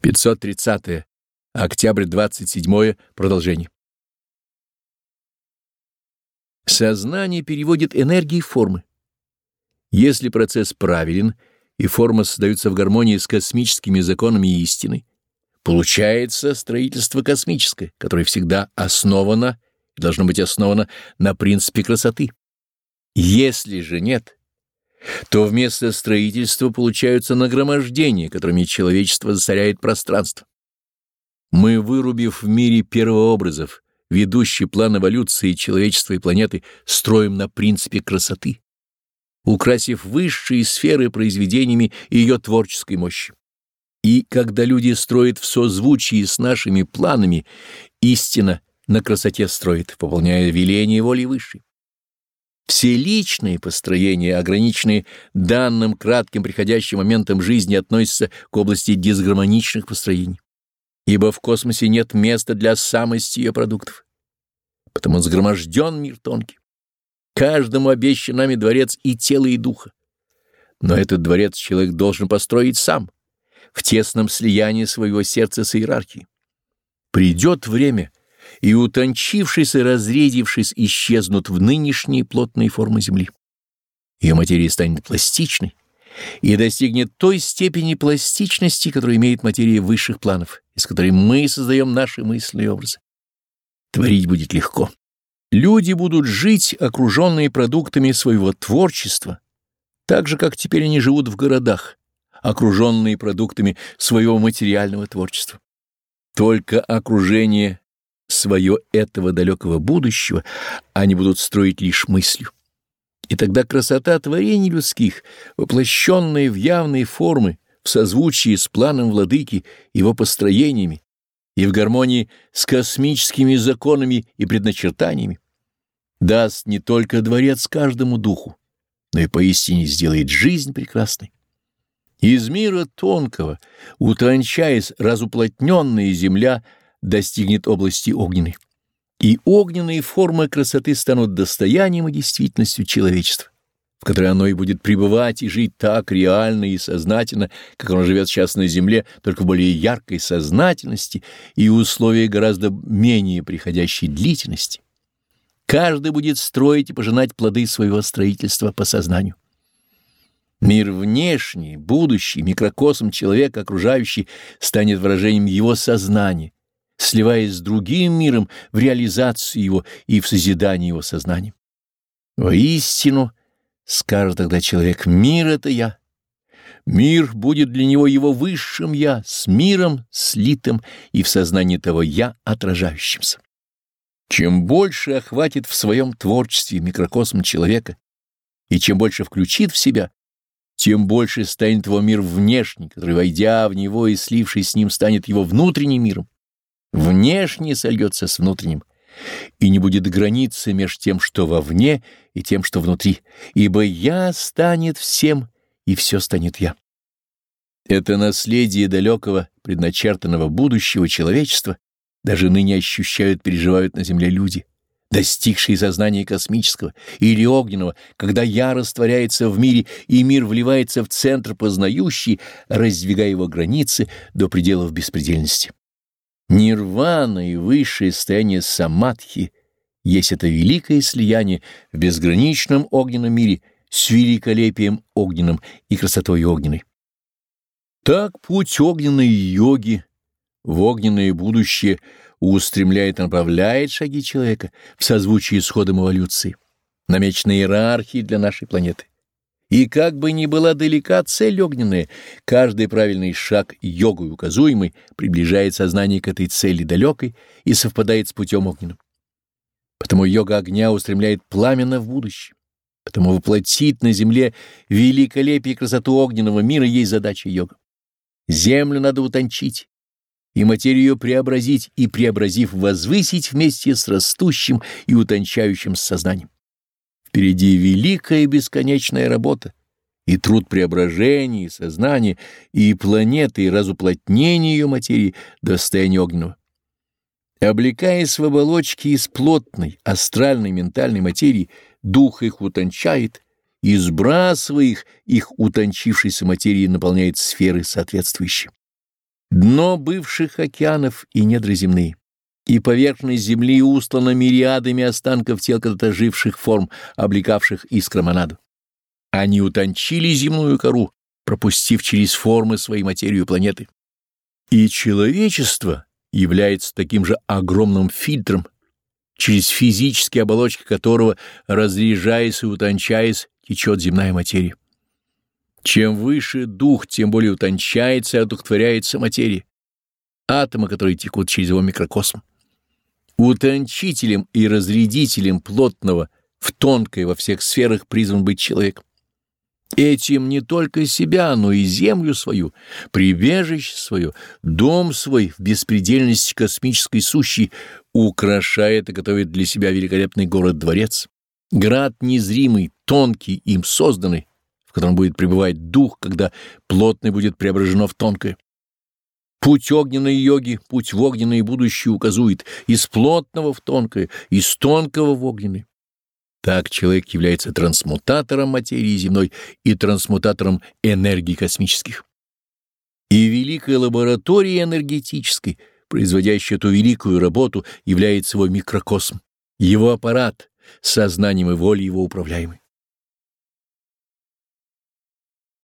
530. Октябрь 27. Продолжение. Сознание переводит энергии в формы. Если процесс правилен и форма создаются в гармонии с космическими законами истины, получается строительство космическое, которое всегда основано и должно быть основано на принципе красоты. Если же нет, то вместо строительства получаются нагромождения, которыми человечество засоряет пространство. Мы, вырубив в мире первообразов, ведущий план эволюции человечества и планеты, строим на принципе красоты, украсив высшие сферы произведениями ее творческой мощи. И когда люди строят в созвучии с нашими планами, истина на красоте строит, выполняя веление воли высшей. Все личные построения, ограниченные данным кратким приходящим моментом жизни, относятся к области дисгармоничных построений, ибо в космосе нет места для самости ее продуктов. Потому сгроможден мир тонкий. Каждому обещан нами дворец и тела, и духа. Но этот дворец человек должен построить сам, в тесном слиянии своего сердца с иерархией. Придет время — и, утончившись и разредившись, исчезнут в нынешние плотные формы Земли. Ее материя станет пластичной и достигнет той степени пластичности, которую имеет материя высших планов, из которой мы создаем наши мысленные образы. Творить будет легко. Люди будут жить, окруженные продуктами своего творчества, так же, как теперь они живут в городах, окруженные продуктами своего материального творчества. Только окружение свое этого далекого будущего они будут строить лишь мыслью. И тогда красота творений людских, воплощенная в явные формы, в созвучии с планом владыки, его построениями и в гармонии с космическими законами и предначертаниями, даст не только дворец каждому духу, но и поистине сделает жизнь прекрасной. Из мира тонкого, утончаясь разуплотненная земля — достигнет области огненной, и огненные формы красоты станут достоянием и действительностью человечества, в которой оно и будет пребывать и жить так реально и сознательно, как оно живет сейчас на земле, только в более яркой сознательности и условия гораздо менее приходящей длительности. Каждый будет строить и пожинать плоды своего строительства по сознанию. Мир внешний, будущий, микрокосм человека окружающий станет выражением его сознания, сливаясь с другим миром в реализации его и в созидании его сознания. Воистину, скажет тогда человек, мир — это я. Мир будет для него его высшим «я», с миром слитым и в сознании того «я» отражающимся. Чем больше охватит в своем творчестве микрокосм человека, и чем больше включит в себя, тем больше станет его мир внешний, который, войдя в него и слившись с ним, станет его внутренним миром внешне сольется с внутренним, и не будет границы между тем, что вовне, и тем, что внутри, ибо «я» станет всем, и все станет «я». Это наследие далекого, предначертанного будущего человечества даже ныне ощущают, переживают на земле люди, достигшие сознания космического или огненного, когда «я» растворяется в мире, и мир вливается в центр познающий, раздвигая его границы до пределов беспредельности. Нирвана и высшее состояние самадхи есть это великое слияние в безграничном огненном мире с великолепием огненным и красотой огненной. Так путь огненной йоги в огненное будущее устремляет и направляет шаги человека в созвучии с ходом эволюции, намеченной иерархии для нашей планеты. И как бы ни была далека цель огненная, каждый правильный шаг йогой указуемый приближает сознание к этой цели далекой и совпадает с путем огненным. Потому йога огня устремляет пламенно в будущее. Потому воплотить на земле великолепие и красоту огненного мира есть задача йога. Землю надо утончить, и материю преобразить, и, преобразив, возвысить вместе с растущим и утончающим сознанием. Впереди великая бесконечная работа, и труд преображения, и сознания, и планеты, и разуплотнения ее материи до состояния огненного. Облекаясь в оболочки из плотной, астральной, ментальной материи, дух их утончает, и, сбрасывая их, их утончившейся материи наполняет сферы соответствующие. Дно бывших океанов и недра земные, и поверхность земли устлана мириадами останков тел когда-то живших форм, облекавших искромонаду. Они утончили земную кору, пропустив через формы своей материю планеты. И человечество является таким же огромным фильтром, через физические оболочки которого, разряжаясь и утончаясь, течет земная материя. Чем выше дух, тем более утончается и одухотворяется материя, атомы, которые текут через его микрокосм. Утончителем и разрядителем плотного в тонкой во всех сферах призван быть человек. Этим не только себя, но и землю свою, прибежище свое, дом свой в беспредельности космической сущей украшает и готовит для себя великолепный город-дворец. Град незримый, тонкий, им созданный, в котором будет пребывать дух, когда плотное будет преображено в тонкое. Путь огненной йоги, путь в огненное будущее указует из плотного в тонкое, из тонкого в огненное. Так человек является трансмутатором материи земной и трансмутатором энергий космических. И великая лаборатория энергетической, производящая эту великую работу, является его микрокосм, его аппарат, сознанием и волей его управляемый.